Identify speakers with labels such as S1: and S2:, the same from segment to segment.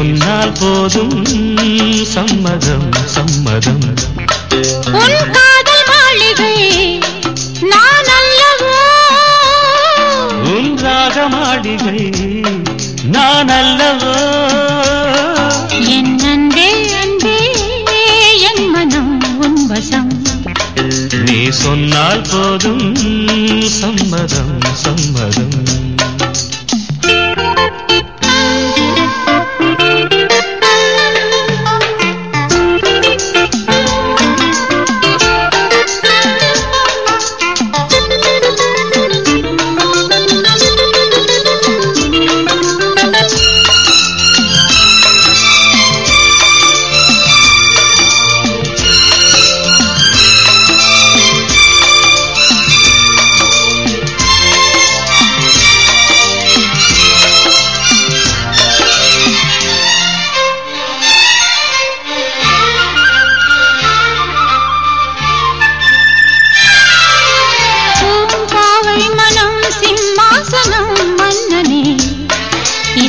S1: சொன்னால் போதும் சம்மதம் சம்மதம்.
S2: உன்
S1: ராக மாளிகை நான் அல்லவோ?
S2: என் அன்பே அன்பே என் மனம் உன் வசம்.
S1: நீ சொன்னால் போதும் சம்மதம் சம்மதம்.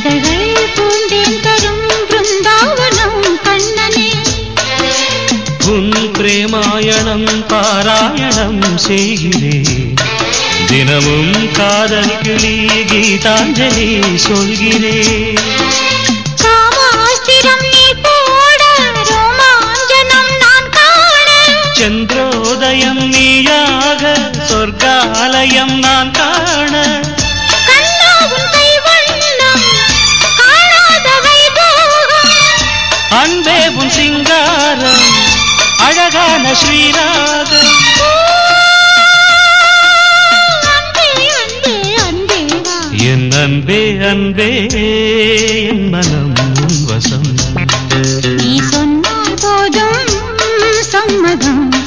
S2: இதழ்கள் பூந்தேன் தரும் பிருந்தாவனம் கண்ணனே.
S1: உன் பிரேமாயணம் பாராயணம் செய்கிறேன் தினமும் காதல் கிளி கீதாஞ்சலி சொல்கிறேன் சந்திரோதயம் நீயாக சொர்க்காலயம் நான் காண.
S2: உன்
S1: சிங்காரம் அழகான ஸ்ரீராகம். என் அன்பே அன்பே என் மனம் உன் வசம்.
S2: நீ சொன்னால் போதும் சம்மதம்.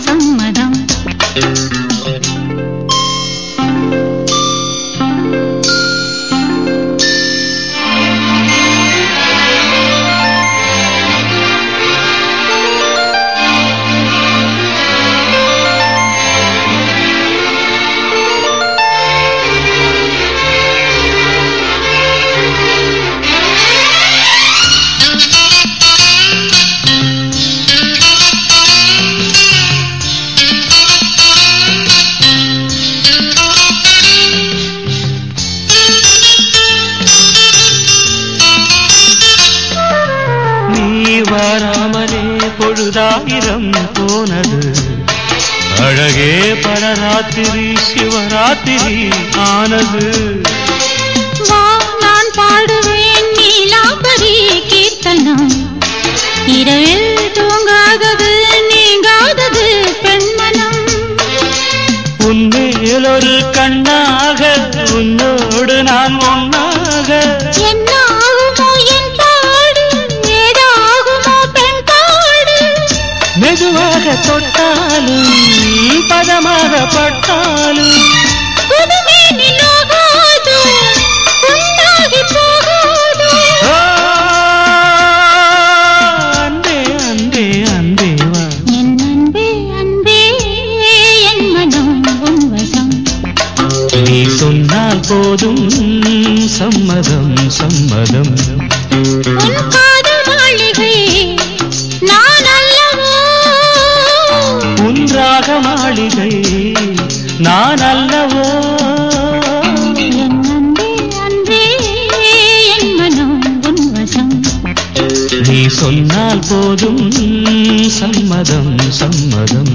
S1: பொழுதாயிரம் போனது. அழகே பரராத்திரி சிவராத்திரி ஆனது.
S2: நான் பாடுவேன் நீலாம்பரி கீர்த்தனம். இரவில் தூங்காதது நீங்காதது பெண்மனம்.
S1: உன்மேலொரு கண்ணாக உன்னோடு நான் ஒன்னாக.
S2: என்னாகுமோ உன் வசம்
S1: நீ சொன்னால் போதும் சம்மதம் சம்மதம்
S2: நான் அல்லவோ?
S1: நீ சொன்னால் போதும் சம்மதம் சம்மதம்.